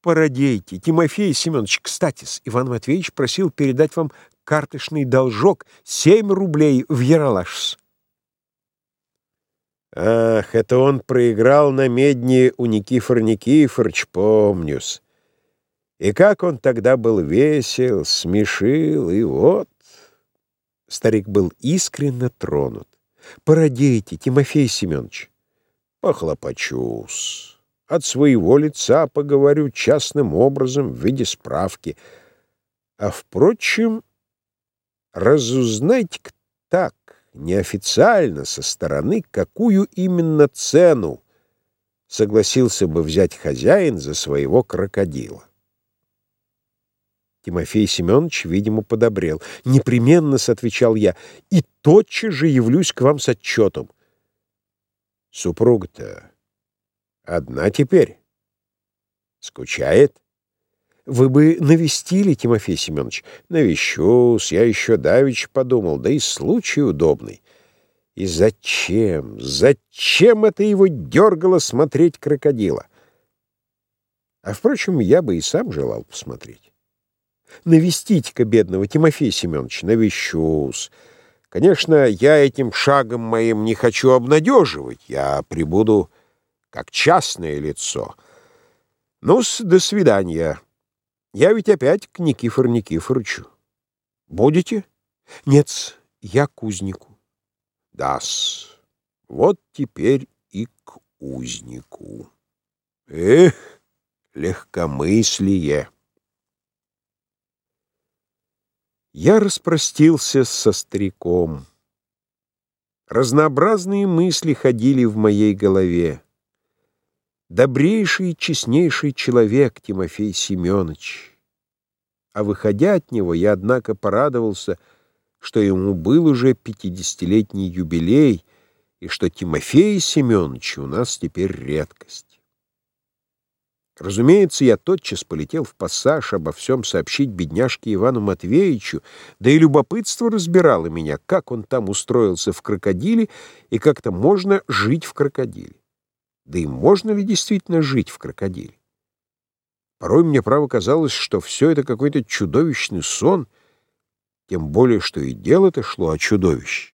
Породейте, Тимофей Семенович, кстати, Иван Матвеевич просил передать вам карточный должок семь рублей в Яралашс. Ах, это он проиграл на медне у Никифор Никифорович, помнюсь. И как он тогда был весел, смешил, и вот... Старик был искренне тронут. Породейте, Тимофей Семенович. Похлопочусь. От своего лица поговорю частным образом в виде справки. А, впрочем, разузнайте так, неофициально, со стороны, какую именно цену согласился бы взять хозяин за своего крокодила. Тимофей Семенович, видимо, подобрел. «Непременно», — отвечал я, — «и тотчас же явлюсь к вам с отчетом». «Супруга-то одна теперь? Скучает?» «Вы бы навестили, Тимофей Семенович?» «Навещусь, я еще давеча подумал, да и случай удобный. И зачем, зачем это его дергало смотреть крокодила? А, впрочем, я бы и сам желал посмотреть». Навестите-ка бедного Тимофея Семеновича, навещусь. Конечно, я этим шагом моим не хочу обнадеживать. Я прибуду как частное лицо. Ну-с, до свидания. Я ведь опять к Никифору Никифоровичу. Будете? Нет, я к узнику. Да-с, вот теперь и к узнику. Эх, легкомыслие. Я распростился со стариком. Разнообразные мысли ходили в моей голове. Добрейший и честнейший человек Тимофей Семенович. А выходя от него, я, однако, порадовался, что ему был уже пятидесятилетний юбилей, и что Тимофей Семенович у нас теперь редкость. Разумеется, я тотчас полетел в пассаж обо всем сообщить бедняжке Ивану Матвеевичу, да и любопытство разбирало меня, как он там устроился в крокодиле и как-то можно жить в крокодиле. Да и можно ли действительно жить в крокодиле? Порой мне право казалось, что все это какой-то чудовищный сон, тем более, что и дело-то шло о чудовище.